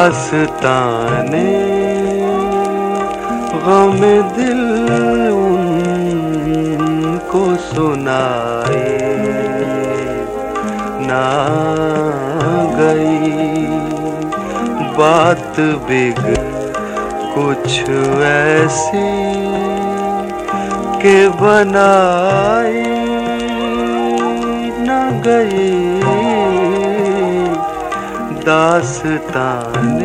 داستان غم دل ان کو سنائے۔ نہ گئی بات بگ کچھ ایسی کہ بنائی۔ نہ گئی داس داستان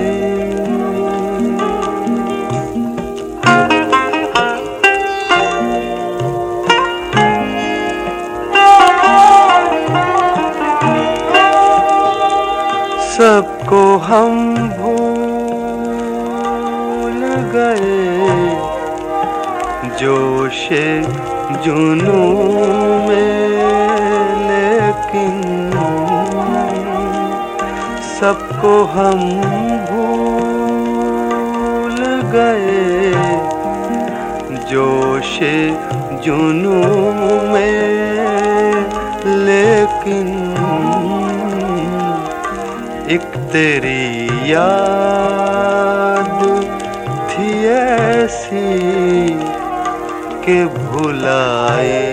سب کو ہم کو ہم بھول گئے۔ جوش جنو میں، لیکن ایک تیری یاد تھی ایسی کہ بھلائے۔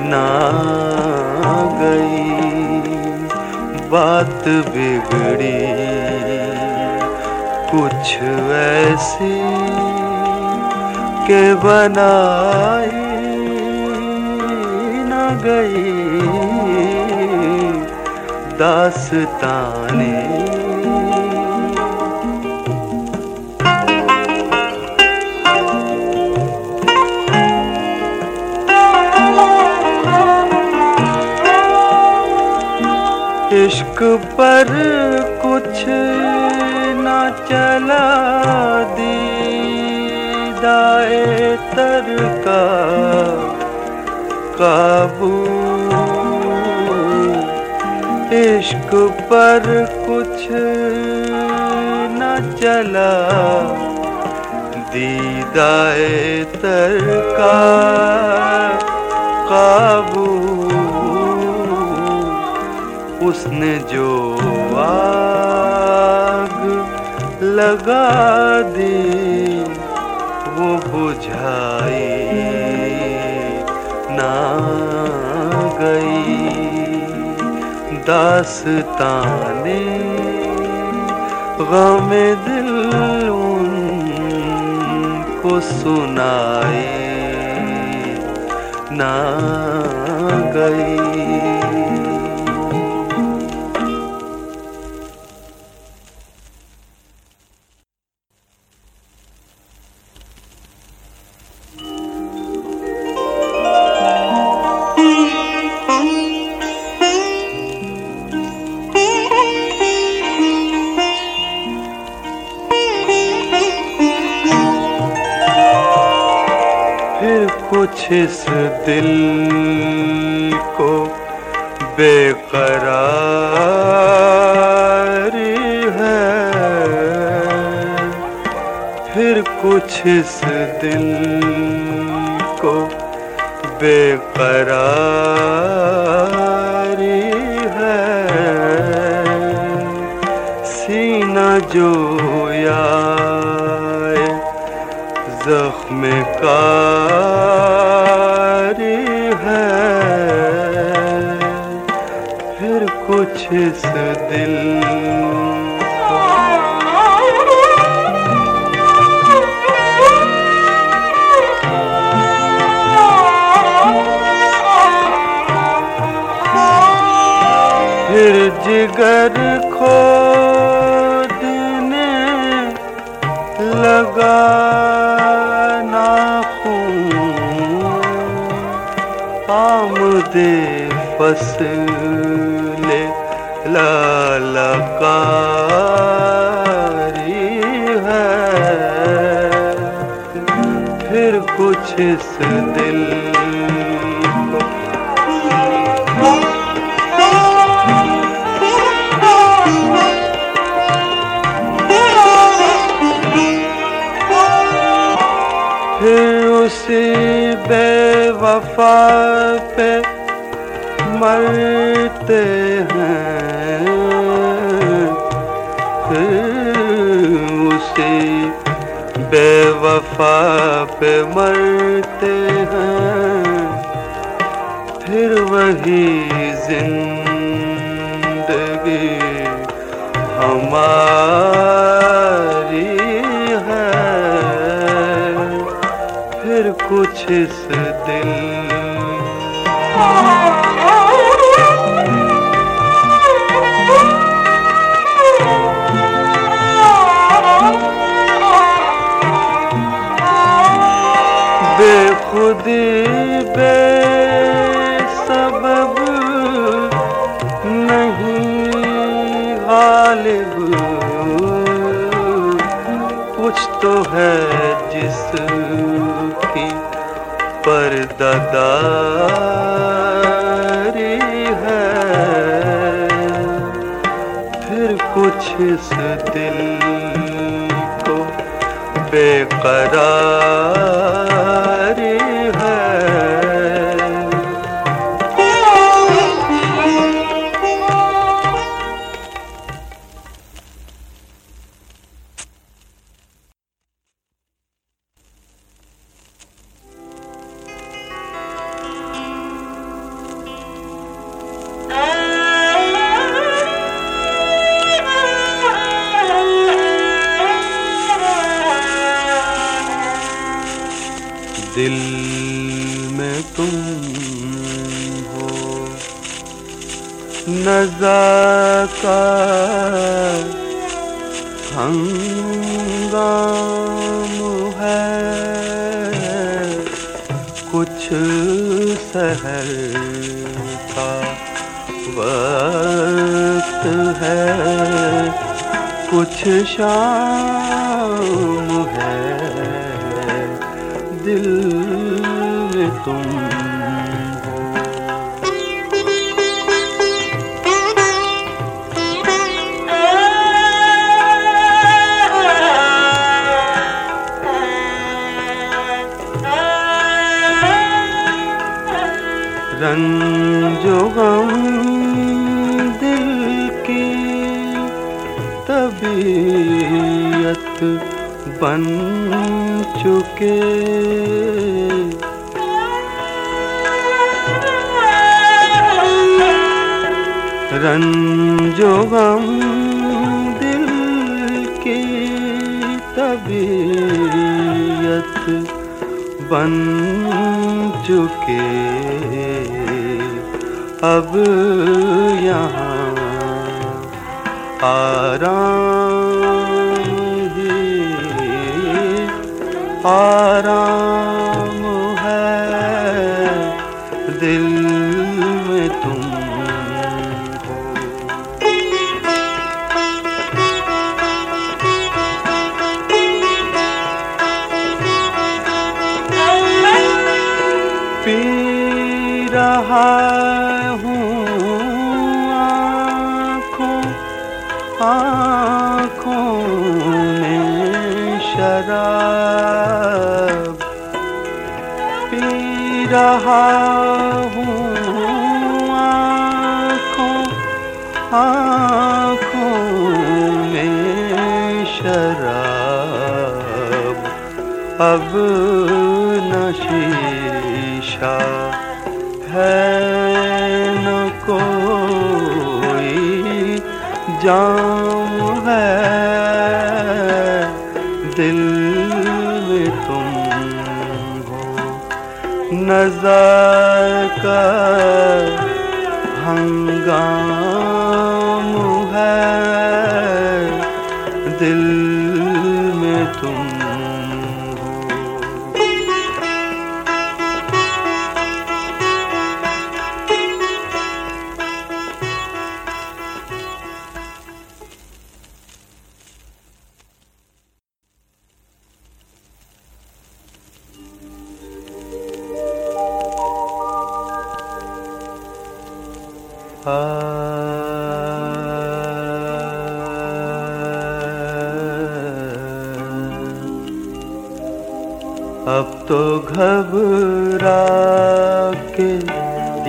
نہ بات بگڑی کچھ ایسی کہ بنائی نہ گئی داستانیں دیدائے تر کا قابو عشق پر کچھ نہ چلا۔ دیدائے تر کا قابو اس نے جو آگ لگا دی۔ بجھائی نہ گئی۔ داستان غم دل ان کو سنائی نہ گئی۔ کچھ اس دل کو بے قراری ہے۔ پھر کچھ اس دل کو بے قراری ہے۔ سینہ جو کاری ہے۔ پھر کچھ اس دل پھر جگر کھودنے لگا۔ آمد فصل لالکاری ہے۔ پھر کچھ اس وفا پہ مرتے ہیں پھر وہی زندگی ہماری ہے۔ پھر کچھ اس دل پیاری ہے۔ پھر کچھ اس دل کو بے قرار کا ہنگام ہے کچھ سحر کا وقت ہے کچھ شام ہے دل میں تم ہو رنج غم دل کی طبیعت بن چکے۔ رنج و غم دل کی طبیعت بن چکے۔ اب یہاں آرام ہی آرام ہے۔ دل میں تم پی رہا ہوں آنکھوں آنکھوں میں شراب۔ اب نہ ہے نہ کوئی جام نظر کا اب تو گھبرا کے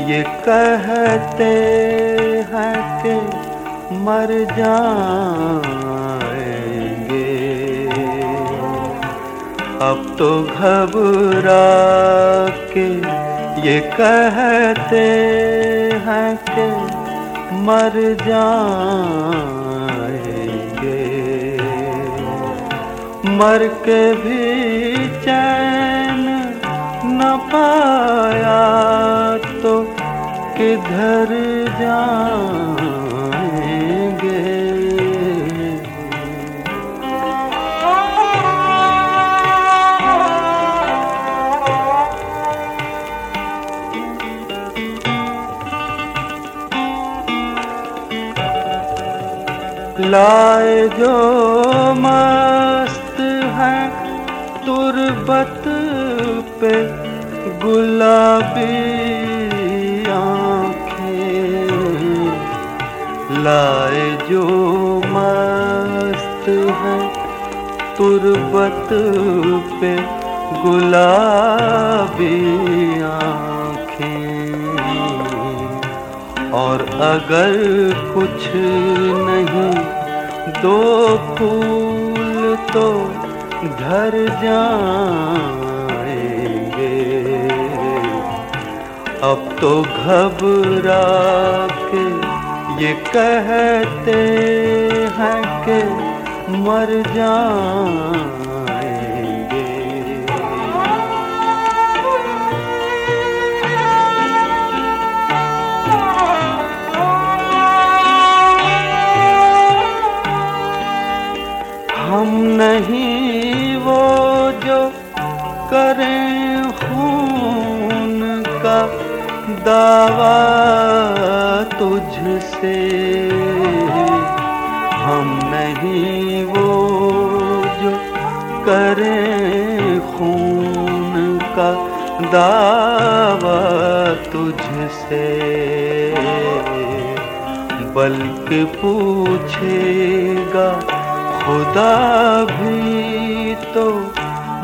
یہ کہتے ہیں کہ مر جائیں گے۔ اب تو گھبرا کے یہ کہتے ہیں کہ مر جائیں گے۔ مر کے بھی چین نہ پایا تو کدھر جائیں لائے جو مست ہے تربت پہ گلابی آنکھیں۔ لائے جو مست ہے تربت پہ گلابی آنکھیں۔ اور اگر کچھ دو پھول تو گھر جائیں گے۔ اب تو گھبرا کے یہ کہتے ہیں کہ مر جائیں تجھ ہم نہیں وہ جو کریں خون کا دعویٰ تجھ سے، بلکہ پوچھے گا خدا بھی تو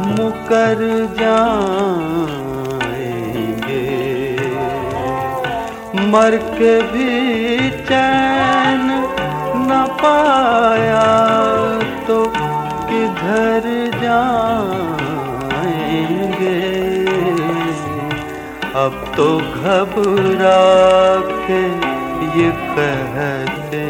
مکر جائیں مر کے بھی چین نہ پایا تو کدھر جائیں گے؟ اب تو گھبرا کے یہ کہتے